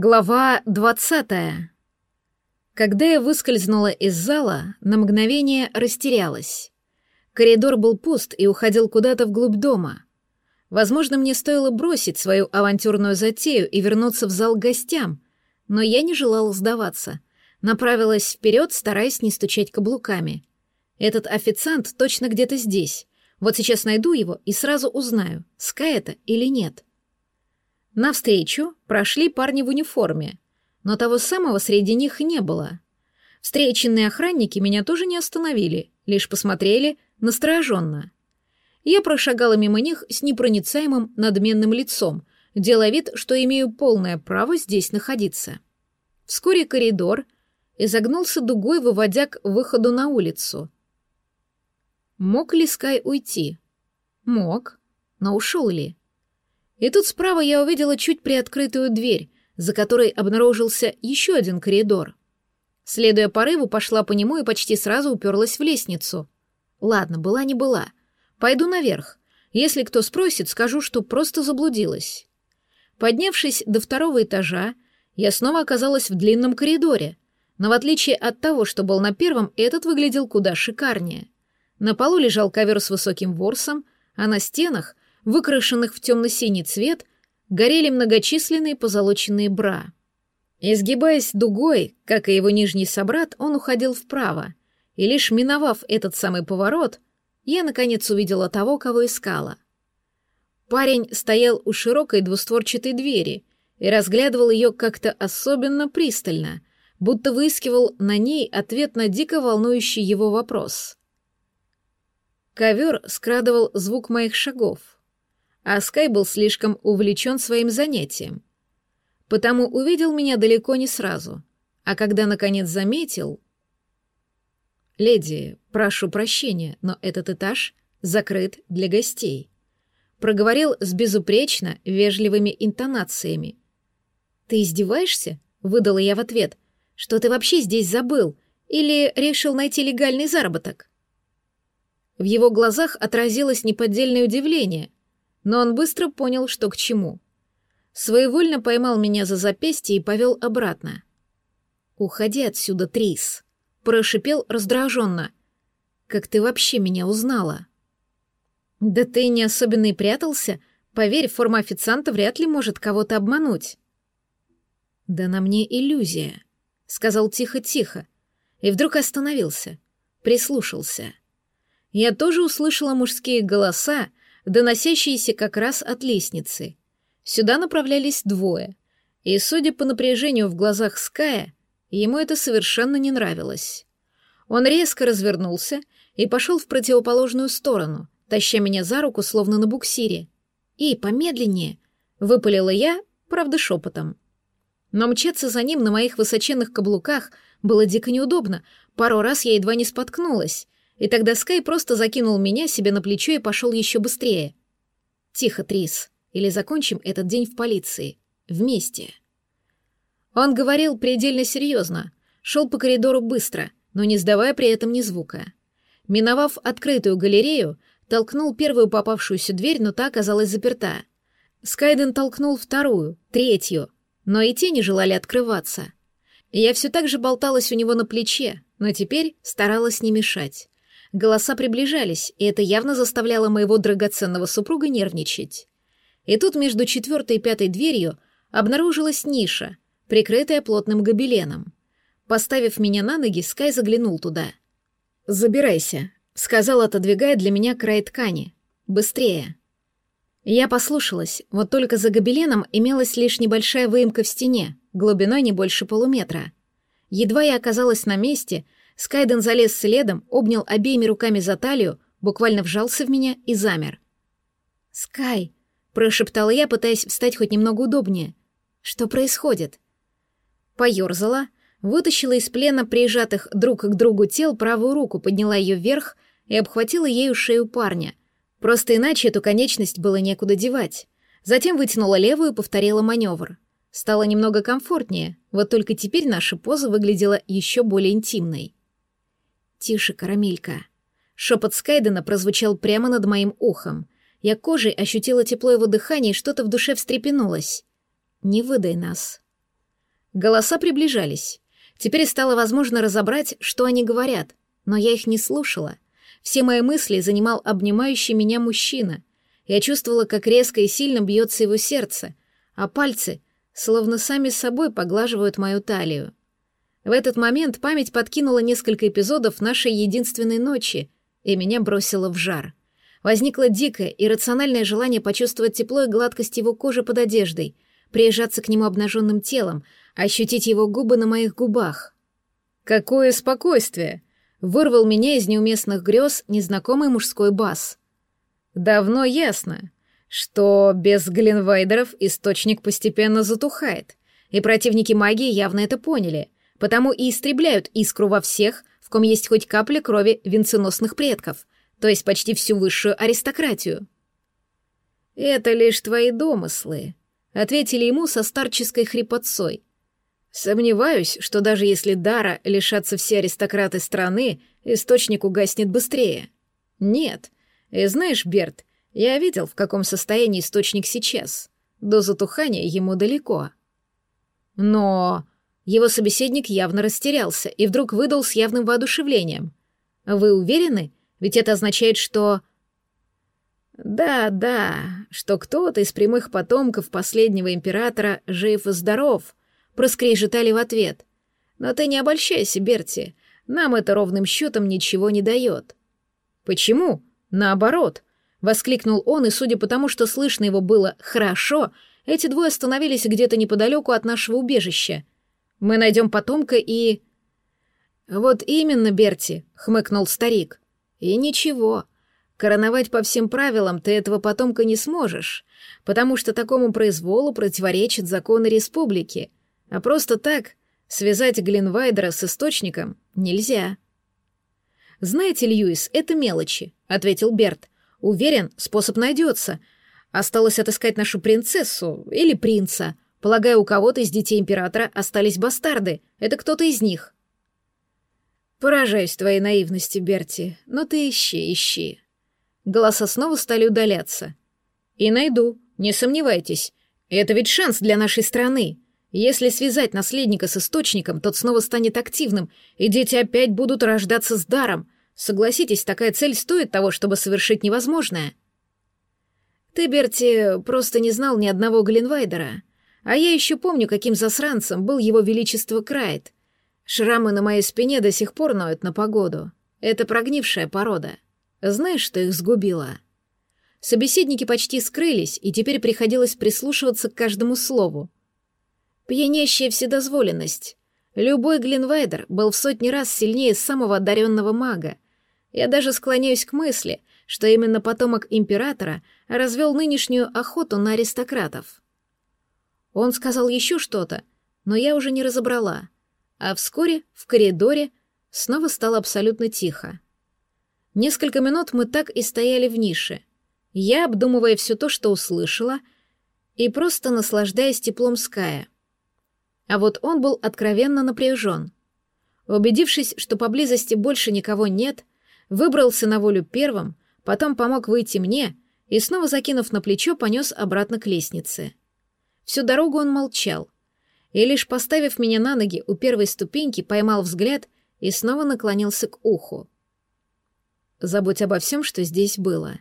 Глава двадцатая. Когда я выскользнула из зала, на мгновение растерялась. Коридор был пуст и уходил куда-то вглубь дома. Возможно, мне стоило бросить свою авантюрную затею и вернуться в зал к гостям, но я не желала сдаваться. Направилась вперед, стараясь не стучать каблуками. Этот официант точно где-то здесь. Вот сейчас найду его и сразу узнаю, Скай это или нет. Навстречу прошли парни в униформе, но того самого среди них не было. Встреченные охранники меня тоже не остановили, лишь посмотрели настороженно. Я прошагала мимо них с непроницаемым надменным лицом, делая вид, что имею полное право здесь находиться. Вскоре коридор изогнулся дугой, выводя к выходу на улицу. Мог ли Скай уйти? Мог, но ушел ли? И тут справа я увидела чуть приоткрытую дверь, за которой обнаружился еще один коридор. Следуя порыву, пошла по нему и почти сразу уперлась в лестницу. Ладно, была не была. Пойду наверх. Если кто спросит, скажу, что просто заблудилась. Поднявшись до второго этажа, я снова оказалась в длинном коридоре, но в отличие от того, что был на первом, этот выглядел куда шикарнее. На полу лежал ковер с высоким ворсом, а на стенах выкрашенных в темно-синий цвет, горели многочисленные позолоченные бра. Изгибаясь дугой, как и его нижний собрат, он уходил вправо, и лишь миновав этот самый поворот, я, наконец, увидела того, кого искала. Парень стоял у широкой двустворчатой двери и разглядывал ее как-то особенно пристально, будто выискивал на ней ответ на дико волнующий его вопрос. Ковер скрадывал звук моих шагов — а Скай был слишком увлечен своим занятием. Потому увидел меня далеко не сразу, а когда, наконец, заметил... «Леди, прошу прощения, но этот этаж закрыт для гостей», проговорил с безупречно вежливыми интонациями. «Ты издеваешься?» — выдала я в ответ. «Что ты вообще здесь забыл? Или решил найти легальный заработок?» В его глазах отразилось неподдельное удивление, но он быстро понял, что к чему. Своевольно поймал меня за запястье и повел обратно. «Уходи отсюда, Трис», — прошипел раздраженно. «Как ты вообще меня узнала?» «Да ты не особенно и прятался. Поверь, форма официанта вряд ли может кого-то обмануть». «Да на мне иллюзия», — сказал тихо-тихо, и вдруг остановился, прислушался. Я тоже услышала мужские голоса, доносящиеся как раз от лестницы. Сюда направлялись двое, и, судя по напряжению в глазах Ская, ему это совершенно не нравилось. Он резко развернулся и пошел в противоположную сторону, таща меня за руку, словно на буксире. «И, помедленнее!» — выпалила я, правда, шепотом. Но мчаться за ним на моих высоченных каблуках было дико неудобно, пару раз я едва не споткнулась, и тогда Скай просто закинул меня себе на плечо и пошел еще быстрее. «Тихо, Трис, или закончим этот день в полиции. Вместе». Он говорил предельно серьезно, шел по коридору быстро, но не сдавая при этом ни звука. Миновав открытую галерею, толкнул первую попавшуюся дверь, но та оказалась заперта. Скайден толкнул вторую, третью, но и те не желали открываться. Я все так же болталась у него на плече, но теперь старалась не мешать. Голоса приближались, и это явно заставляло моего драгоценного супруга нервничать. И тут между четвертой и пятой дверью обнаружилась ниша, прикрытая плотным гобеленом. Поставив меня на ноги, Скай заглянул туда. «Забирайся», — сказал, отодвигая для меня край ткани. «Быстрее». Я послушалась, вот только за гобеленом имелась лишь небольшая выемка в стене, глубиной не больше полуметра. Едва я оказалась на месте — Скайден залез следом, обнял обеими руками за талию, буквально вжался в меня и замер. «Скай!» — прошептала я, пытаясь встать хоть немного удобнее. «Что происходит?» Поёрзала, вытащила из плена прижатых друг к другу тел правую руку, подняла ее вверх и обхватила ею шею парня. Просто иначе эту конечность было некуда девать. Затем вытянула левую и повторила маневр. Стало немного комфортнее, вот только теперь наша поза выглядела еще более интимной. «Тише, карамелька». Шепот Скайдена прозвучал прямо над моим ухом. Я кожей ощутила тепло его дыхания, и что-то в душе встрепенулось. «Не выдай нас». Голоса приближались. Теперь стало возможно разобрать, что они говорят, но я их не слушала. Все мои мысли занимал обнимающий меня мужчина. Я чувствовала, как резко и сильно бьется его сердце, а пальцы словно сами собой поглаживают мою талию. В этот момент память подкинула несколько эпизодов нашей единственной ночи, и меня бросило в жар. Возникло дикое, иррациональное желание почувствовать тепло и гладкость его кожи под одеждой, приезжаться к нему обнаженным телом, ощутить его губы на моих губах. «Какое спокойствие!» — вырвал меня из неуместных грез незнакомый мужской бас. «Давно ясно, что без Гленвайдеров источник постепенно затухает, и противники магии явно это поняли, потому и истребляют искру во всех, в ком есть хоть капля крови венценосных предков — то есть почти всю высшую аристократию. «Это лишь твои домыслы», — ответили ему со старческой хрипотцой. «Сомневаюсь, что даже если дара лишатся все аристократы страны, источник угаснет быстрее. Нет. И знаешь, Берт, я видел, в каком состоянии источник сейчас. До затухания ему далеко». Но его собеседник явно растерялся и вдруг выдал с явным воодушевлением. «Вы уверены, ведь это означает, что... Да, да, что кто-то из прямых потомков последнего императора жив и здоров, проскрежетали в ответ. Но ты не обольщайся, Берти, нам это ровным счетом ничего не дает. Почему? Наоборот, воскликнул он, и судя по тому, что слышно его было хорошо, эти двое остановились где-то неподалеку от нашего убежища. Мы найдем потомка и... Вот именно, Берти, хмыкнул старик. И ничего, короновать по всем правилам ты этого потомка не сможешь, потому что такому произволу противоречат законы республики, а просто так связать Глинвайдера с источником нельзя. «Знаете, Льюис, это мелочи», — ответил Берт. «Уверен, способ найдется. Осталось отыскать нашу принцессу или принца. Полагаю, у кого-то из детей императора остались бастарды. Это кто-то из них». Поражаюсь твоей наивности, Берти, но ты ищи, ищи. Голоса снова стали удаляться. И найду, не сомневайтесь. Это ведь шанс для нашей страны. Если связать наследника с источником, тот снова станет активным, и дети опять будут рождаться с даром. Согласитесь, такая цель стоит того, чтобы совершить невозможное. Ты, Берти, просто не знал ни одного Гленвайдера. А я еще помню, каким засранцем был его величество Крайт — Шрамы на моей спине до сих пор ноют на погоду. Это прогнившая порода. Знаешь, что их сгубило? Собеседники почти скрылись, и теперь приходилось прислушиваться к каждому слову. Пьянящая вседозволенность. Любой Глинвайдер был в сотни раз сильнее самого одаренного мага. Я даже склоняюсь к мысли, что именно потомок императора развел нынешнюю охоту на аристократов. Он сказал еще что-то, но я уже не разобрала — а вскоре в коридоре снова стало абсолютно тихо. Несколько минут мы так и стояли в нише, я обдумывая все то, что услышала, и просто наслаждаясь теплом Ская. А вот он был откровенно напряжен. Убедившись, что поблизости больше никого нет, выбрался на волю первым, потом помог выйти мне и, снова закинув на плечо, понес обратно к лестнице. Всю дорогу он молчал — и лишь поставив меня на ноги у первой ступеньки, поймал взгляд и снова наклонился к уху. «Забудь обо всем, что здесь было.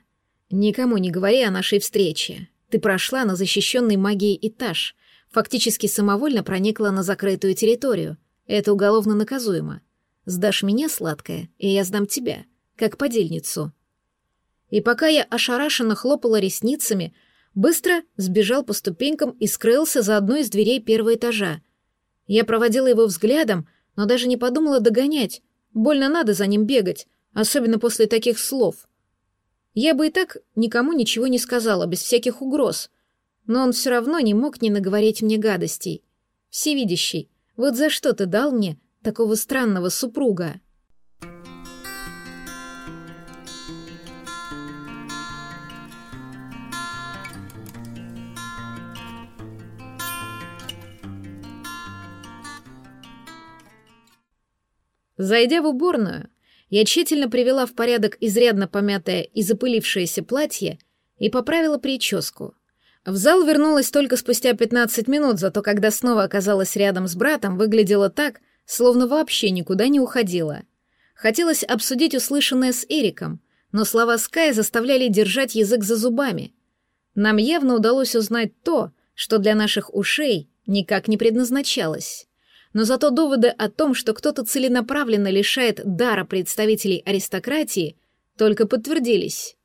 Никому не говори о нашей встрече. Ты прошла на защищенный магией этаж, фактически самовольно проникла на закрытую территорию. Это уголовно наказуемо. Сдашь меня, сладкая, и я сдам тебя, как подельницу». И пока я ошарашенно хлопала ресницами, быстро сбежал по ступенькам и скрылся за одной из дверей первого этажа. Я проводила его взглядом, но даже не подумала догонять. Больно надо за ним бегать, особенно после таких слов. Я бы и так никому ничего не сказала, без всяких угроз. Но он все равно не мог не наговорить мне гадостей. Всевидящий, вот за что ты дал мне такого странного супруга?» Зайдя в уборную, я тщательно привела в порядок изрядно помятое и запылившееся платье и поправила прическу. В зал вернулась только спустя 15 минут, зато когда снова оказалась рядом с братом, выглядела так, словно вообще никуда не уходила. Хотелось обсудить услышанное с Эриком, но слова Скай заставляли держать язык за зубами. Нам явно удалось узнать то, что для наших ушей никак не предназначалось. Но зато доводы о том, что кто-то целенаправленно лишает дара представителей аристократии, только подтвердились.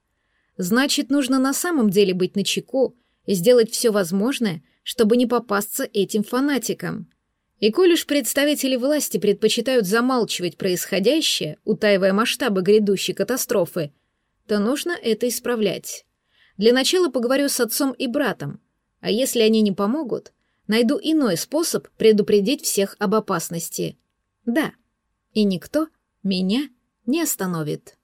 Значит, нужно на самом деле быть начеку и сделать все возможное, чтобы не попасться этим фанатикам. И коль уж представители власти предпочитают замалчивать происходящее, утаивая масштабы грядущей катастрофы, то нужно это исправлять. Для начала поговорю с отцом и братом, а если они не помогут, найду иной способ предупредить всех об опасности. Да, и никто меня не остановит.